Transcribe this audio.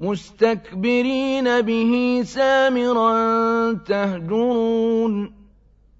مستكبرين به سامرا تهجرون.